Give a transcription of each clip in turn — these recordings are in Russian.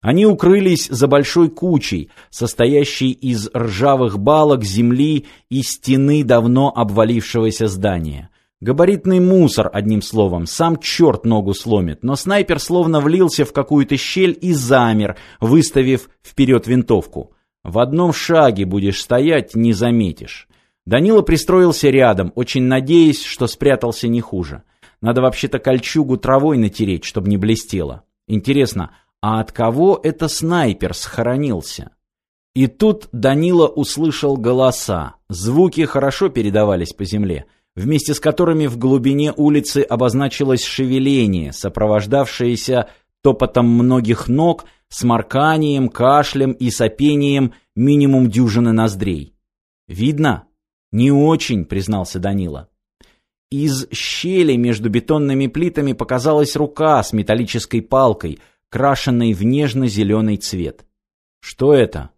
Они укрылись за большой кучей, состоящей из ржавых балок, земли и стены давно обвалившегося здания. Габаритный мусор, одним словом, сам черт ногу сломит, но снайпер словно влился в какую-то щель и замер, выставив вперед винтовку. В одном шаге будешь стоять, не заметишь. Данила пристроился рядом, очень надеясь, что спрятался не хуже. Надо вообще-то кольчугу травой натереть, чтобы не блестело. Интересно, а от кого это снайпер схоронился? И тут Данила услышал голоса. Звуки хорошо передавались по земле вместе с которыми в глубине улицы обозначилось шевеление, сопровождавшееся топотом многих ног, сморканием, кашлем и сопением минимум дюжины ноздрей. «Видно?» «Не очень», — признался Данила. Из щели между бетонными плитами показалась рука с металлической палкой, крашенной в нежно-зеленый цвет. «Что это?»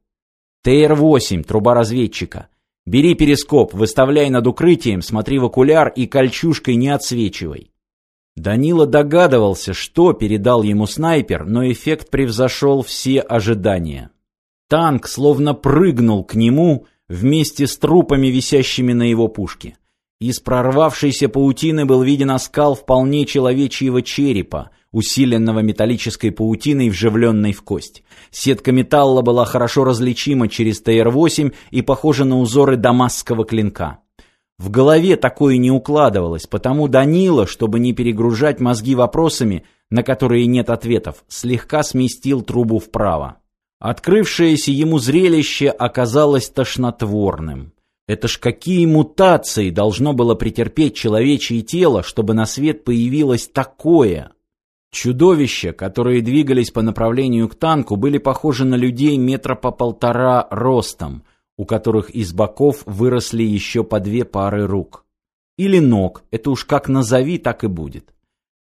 «ТР-8, труба разведчика. Бери перископ, выставляй над укрытием, смотри в окуляр и кольчушкой не отсвечивай. Данила догадывался, что передал ему снайпер, но эффект превзошел все ожидания. Танк словно прыгнул к нему вместе с трупами, висящими на его пушке. Из прорвавшейся паутины был виден оскал вполне человечьего черепа, усиленного металлической паутиной, вживленной в кость. Сетка металла была хорошо различима через ТР-8 и похожа на узоры дамасского клинка. В голове такое не укладывалось, потому Данила, чтобы не перегружать мозги вопросами, на которые нет ответов, слегка сместил трубу вправо. Открывшееся ему зрелище оказалось тошнотворным. Это ж какие мутации должно было претерпеть человечье тело, чтобы на свет появилось такое? Чудовища, которые двигались по направлению к танку, были похожи на людей метра по полтора ростом, у которых из боков выросли еще по две пары рук. Или ног, это уж как назови, так и будет.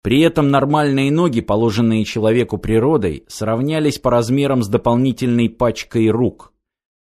При этом нормальные ноги, положенные человеку природой, сравнялись по размерам с дополнительной пачкой рук.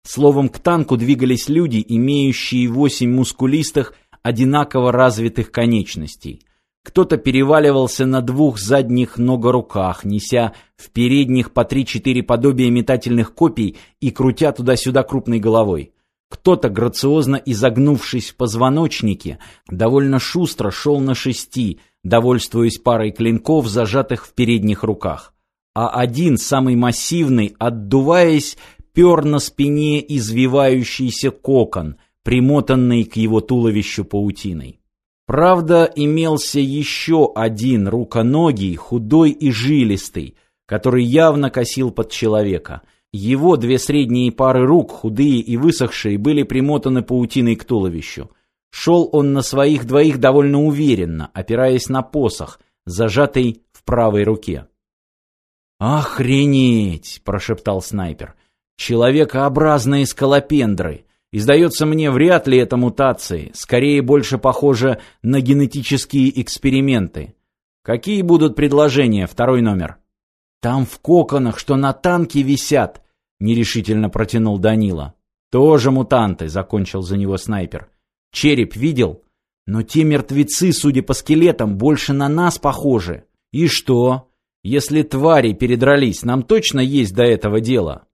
Словом, к танку двигались люди, имеющие восемь мускулистых, одинаково развитых конечностей – кто-то переваливался на двух задних ногоруках, неся в передних по три-четыре подобия метательных копий и крутя туда-сюда крупной головой. Кто-то, грациозно изогнувшись в позвоночнике, довольно шустро шел на шести, довольствуясь парой клинков, зажатых в передних руках. А один, самый массивный, отдуваясь, пер на спине извивающийся кокон, примотанный к его туловищу паутиной. Правда, имелся еще один руконогий, худой и жилистый, который явно косил под человека. Его две средние пары рук, худые и высохшие, были примотаны паутиной к туловищу. Шел он на своих двоих довольно уверенно, опираясь на посох, зажатый в правой руке. «Охренеть!» – прошептал снайпер. «Человекообразные скалопендры!» И сдается мне, вряд ли это мутации, скорее больше похоже на генетические эксперименты. Какие будут предложения, второй номер? Там в коконах, что на танке висят, нерешительно протянул Данила. Тоже мутанты, закончил за него снайпер. Череп видел? Но те мертвецы, судя по скелетам, больше на нас похожи. И что? Если твари передрались, нам точно есть до этого дело.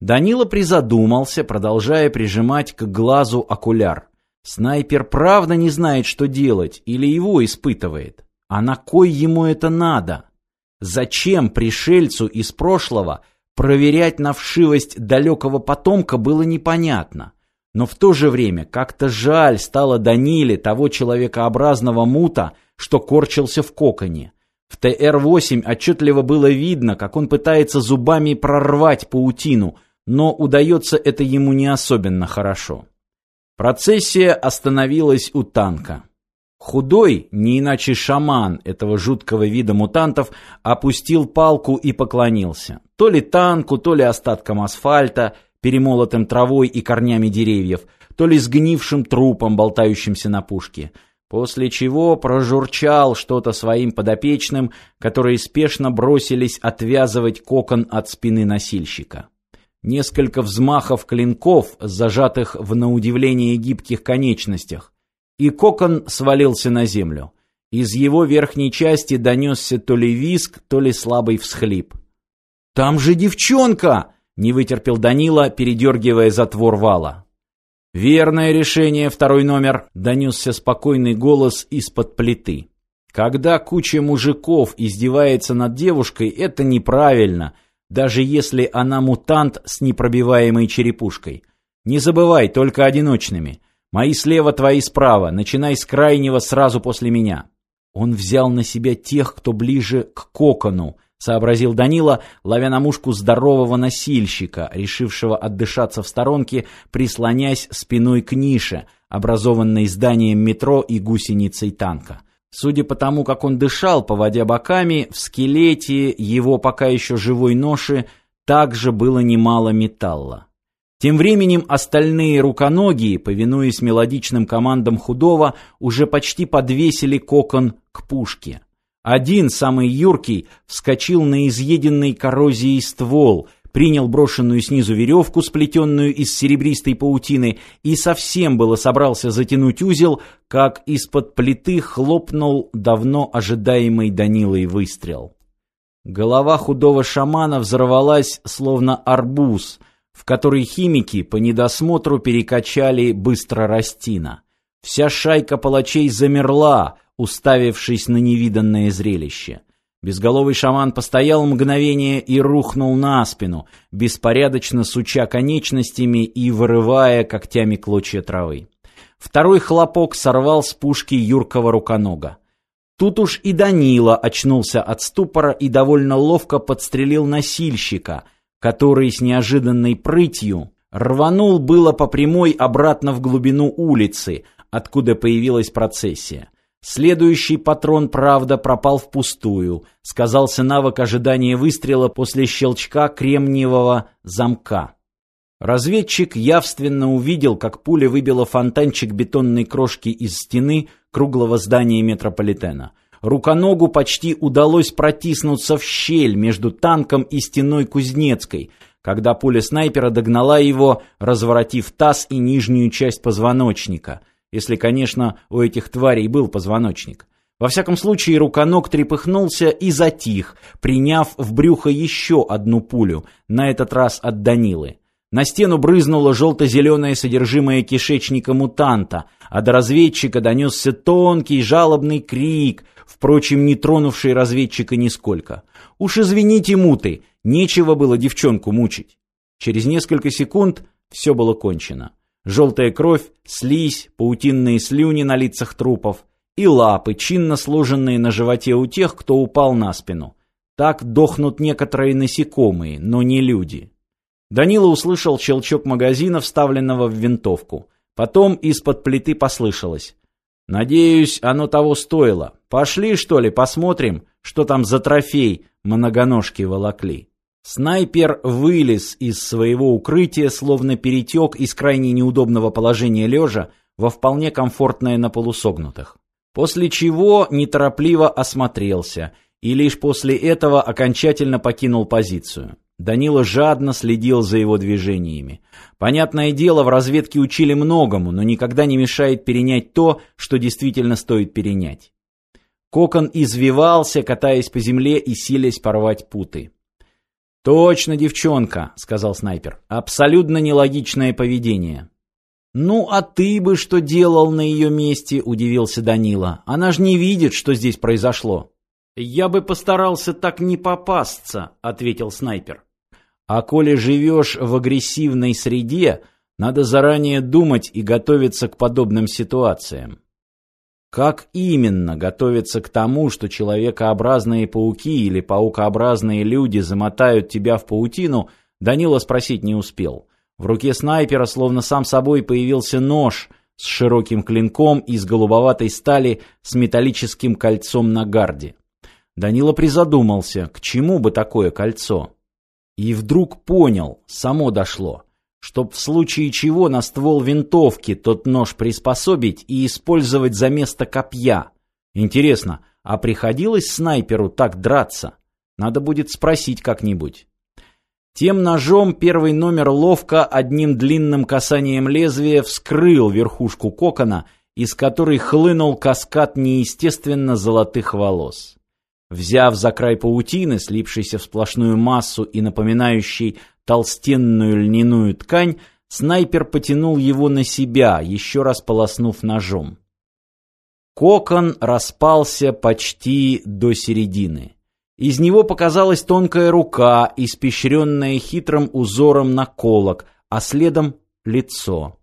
Данила призадумался, продолжая прижимать к глазу окуляр. Снайпер правда не знает, что делать, или его испытывает. А на кой ему это надо? Зачем пришельцу из прошлого проверять на вшивость далекого потомка было непонятно. Но в то же время как-то жаль стало Даниле того человекообразного мута, что корчился в коконе. В ТР-8 отчетливо было видно, как он пытается зубами прорвать паутину, но удается это ему не особенно хорошо. Процессия остановилась у танка. Худой, не иначе шаман этого жуткого вида мутантов, опустил палку и поклонился. То ли танку, то ли остаткам асфальта, перемолотым травой и корнями деревьев, то ли сгнившим трупом, болтающимся на пушке. После чего прожурчал что-то своим подопечным, которые спешно бросились отвязывать кокон от спины носильщика. Несколько взмахов клинков, зажатых в на удивление гибких конечностях, и кокон свалился на землю. Из его верхней части донесся то ли виск, то ли слабый всхлип. Там же девчонка!» — не вытерпел Данила, передергивая затвор вала. «Верное решение, второй номер», — донесся спокойный голос из-под плиты. «Когда куча мужиков издевается над девушкой, это неправильно, даже если она мутант с непробиваемой черепушкой. Не забывай, только одиночными. Мои слева, твои справа, начинай с крайнего сразу после меня». Он взял на себя тех, кто ближе к кокону, сообразил Данила, ловя на мушку здорового носильщика, решившего отдышаться в сторонке, прислонясь спиной к нише, образованной зданием метро и гусеницей танка. Судя по тому, как он дышал, поводя боками, в скелете его пока еще живой ноши также было немало металла. Тем временем остальные руконогие, повинуясь мелодичным командам худого, уже почти подвесили кокон к пушке. Один, самый юркий, вскочил на изъеденный коррозией ствол, принял брошенную снизу веревку, сплетенную из серебристой паутины, и совсем было собрался затянуть узел, как из-под плиты хлопнул давно ожидаемый Данилой выстрел. Голова худого шамана взорвалась, словно арбуз, в который химики по недосмотру перекачали быстро растина. Вся шайка палачей замерла, уставившись на невиданное зрелище. Безголовый шаман постоял мгновение и рухнул на спину, беспорядочно суча конечностями и вырывая когтями клочья травы. Второй хлопок сорвал с пушки юркого руконога. Тут уж и Данила очнулся от ступора и довольно ловко подстрелил носильщика, который с неожиданной прытью рванул было по прямой обратно в глубину улицы, откуда появилась процессия. Следующий патрон, правда, пропал впустую. Сказался навык ожидания выстрела после щелчка кремниевого замка. Разведчик явственно увидел, как пуля выбила фонтанчик бетонной крошки из стены круглого здания метрополитена. Руконогу почти удалось протиснуться в щель между танком и стеной Кузнецкой, когда пуля снайпера догнала его, разворотив таз и нижнюю часть позвоночника – если, конечно, у этих тварей был позвоночник. Во всяком случае, руконог трепыхнулся и затих, приняв в брюхо еще одну пулю, на этот раз от Данилы. На стену брызнуло желто-зеленое содержимое кишечника мутанта, а до разведчика донесся тонкий жалобный крик, впрочем, не тронувший разведчика нисколько. «Уж извините, муты, нечего было девчонку мучить». Через несколько секунд все было кончено. Желтая кровь, слизь, паутинные слюни на лицах трупов и лапы, чинно сложенные на животе у тех, кто упал на спину. Так дохнут некоторые насекомые, но не люди. Данила услышал щелчок магазина, вставленного в винтовку. Потом из-под плиты послышалось. «Надеюсь, оно того стоило. Пошли, что ли, посмотрим, что там за трофей многоножки волокли». Снайпер вылез из своего укрытия, словно перетек из крайне неудобного положения лежа во вполне комфортное на полусогнутых. После чего неторопливо осмотрелся и лишь после этого окончательно покинул позицию. Данила жадно следил за его движениями. Понятное дело, в разведке учили многому, но никогда не мешает перенять то, что действительно стоит перенять. Кокон извивался, катаясь по земле и силясь порвать путы. «Точно девчонка», — сказал снайпер. «Абсолютно нелогичное поведение». «Ну, а ты бы что делал на ее месте?» — удивился Данила. «Она же не видит, что здесь произошло». «Я бы постарался так не попасться», — ответил снайпер. «А коли живешь в агрессивной среде, надо заранее думать и готовиться к подобным ситуациям. Как именно готовиться к тому, что человекообразные пауки или паукообразные люди замотают тебя в паутину, Данила спросить не успел. В руке снайпера словно сам собой появился нож с широким клинком из голубоватой стали с металлическим кольцом на гарде. Данила призадумался, к чему бы такое кольцо. И вдруг понял, само дошло чтоб в случае чего на ствол винтовки тот нож приспособить и использовать за место копья. Интересно, а приходилось снайперу так драться? Надо будет спросить как-нибудь. Тем ножом первый номер ловко одним длинным касанием лезвия вскрыл верхушку кокона, из которой хлынул каскад неестественно золотых волос. Взяв за край паутины, слипшейся в сплошную массу и напоминающей толстенную льняную ткань, снайпер потянул его на себя, еще раз полоснув ножом. Кокон распался почти до середины. Из него показалась тонкая рука, испещренная хитрым узором наколок, а следом — лицо.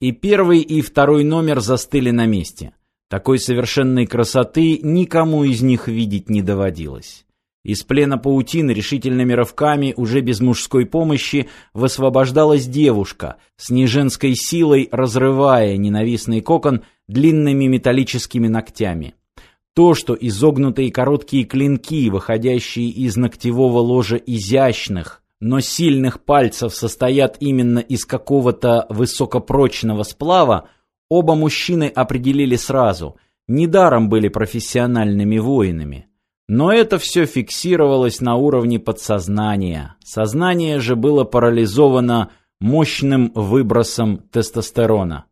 И первый, и второй номер застыли на месте. Такой совершенной красоты никому из них видеть не доводилось. Из плена паутины решительными рывками, уже без мужской помощи, высвобождалась девушка, с неженской силой разрывая ненавистный кокон длинными металлическими ногтями. То, что изогнутые короткие клинки, выходящие из ногтевого ложа изящных, но сильных пальцев состоят именно из какого-то высокопрочного сплава, Оба мужчины определили сразу, недаром были профессиональными воинами. Но это все фиксировалось на уровне подсознания. Сознание же было парализовано мощным выбросом тестостерона.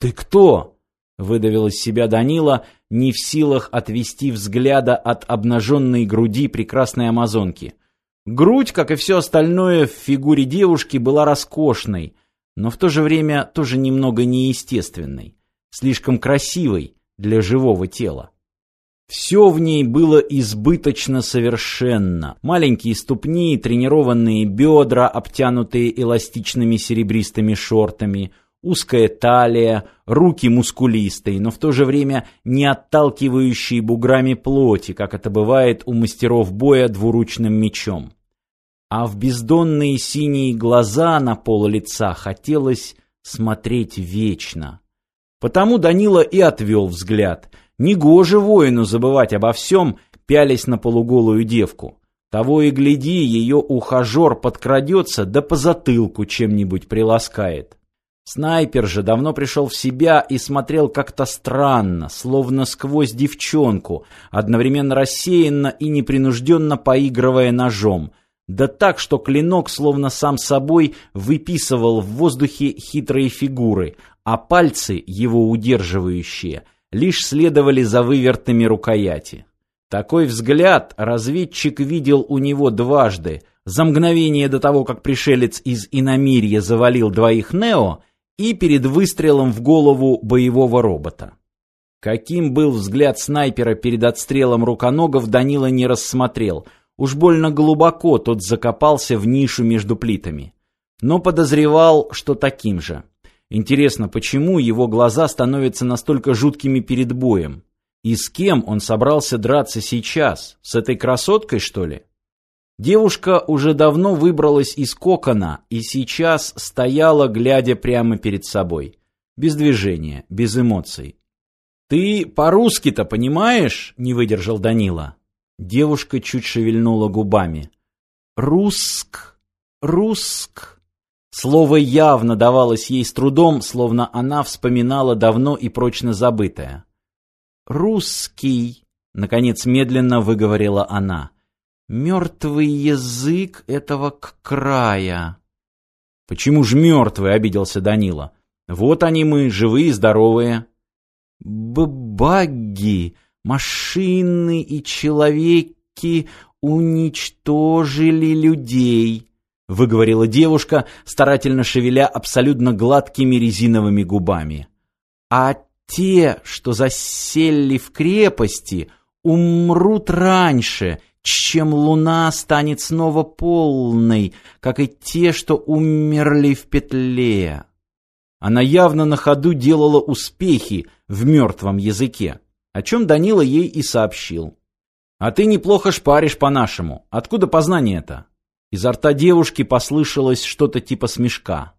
«Ты кто?» — выдавил из себя Данила, не в силах отвести взгляда от обнаженной груди прекрасной амазонки. Грудь, как и все остальное в фигуре девушки, была роскошной — но в то же время тоже немного неестественной, слишком красивой для живого тела. Все в ней было избыточно совершенно. Маленькие ступни, тренированные бедра, обтянутые эластичными серебристыми шортами, узкая талия, руки мускулистые, но в то же время не отталкивающие буграми плоти, как это бывает у мастеров боя двуручным мечом а в бездонные синие глаза на пол лица хотелось смотреть вечно. Потому Данила и отвел взгляд. Негоже воину забывать обо всем, пялясь на полуголую девку. Того и гляди, ее ухажер подкрадется, да по затылку чем-нибудь приласкает. Снайпер же давно пришел в себя и смотрел как-то странно, словно сквозь девчонку, одновременно рассеянно и непринужденно поигрывая ножом — да так, что клинок словно сам собой выписывал в воздухе хитрые фигуры, а пальцы, его удерживающие, лишь следовали за вывертами рукояти. Такой взгляд разведчик видел у него дважды, за мгновение до того, как пришелец из иномирья завалил двоих Нео, и перед выстрелом в голову боевого робота. Каким был взгляд снайпера перед отстрелом руконогов, Данила не рассмотрел — Уж больно глубоко тот закопался в нишу между плитами. Но подозревал, что таким же. Интересно, почему его глаза становятся настолько жуткими перед боем? И с кем он собрался драться сейчас? С этой красоткой, что ли? Девушка уже давно выбралась из кокона и сейчас стояла, глядя прямо перед собой. Без движения, без эмоций. «Ты по-русски-то понимаешь?» — не выдержал Данила. Девушка чуть шевельнула губами. «Руск! Руск!» Слово явно давалось ей с трудом, словно она вспоминала давно и прочно забытое. «Русский!» — наконец медленно выговорила она. «Мертвый язык этого края!» «Почему ж мертвый?» — обиделся Данила. «Вот они мы, живые и здоровые». «Б-багги!» Машины и человеки уничтожили людей, выговорила девушка, старательно шевеля абсолютно гладкими резиновыми губами. А те, что засели в крепости, умрут раньше, чем луна станет снова полной, как и те, что умерли в петле. Она явно на ходу делала успехи в мертвом языке о чем Данила ей и сообщил. «А ты неплохо шпаришь по-нашему. Откуда познание это?» Изо рта девушки послышалось что-то типа смешка.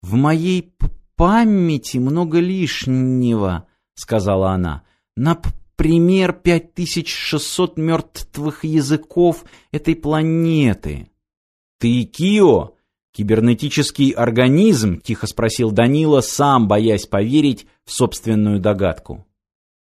«В моей памяти много лишнего», — сказала она. «Например, 5600 мертвых языков этой планеты». «Ты Кио?» «Кибернетический организм?» — тихо спросил Данила, сам боясь поверить в собственную догадку.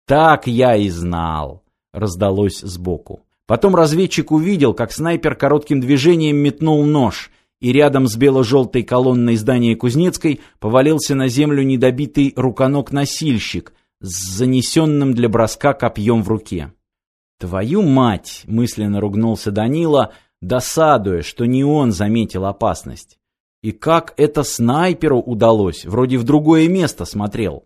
«Так я и знал!» — раздалось сбоку. Потом разведчик увидел, как снайпер коротким движением метнул нож, и рядом с бело-желтой колонной здания Кузнецкой повалился на землю недобитый руконок-носильщик с занесенным для броска копьем в руке. «Твою мать!» — мысленно ругнулся Данила, досадуя, что не он заметил опасность. И как это снайперу удалось? Вроде в другое место смотрел.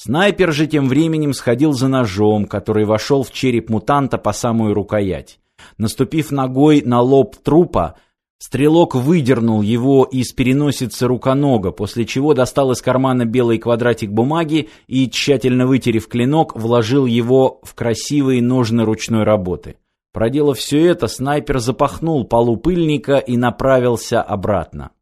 Снайпер же тем временем сходил за ножом, который вошел в череп мутанта по самую рукоять. Наступив ногой на лоб трупа, стрелок выдернул его из переносицы руконога, после чего достал из кармана белый квадратик бумаги и, тщательно вытерев клинок, вложил его в красивые ножны ручной работы. Проделав все это, снайпер запахнул полу пыльника и направился обратно.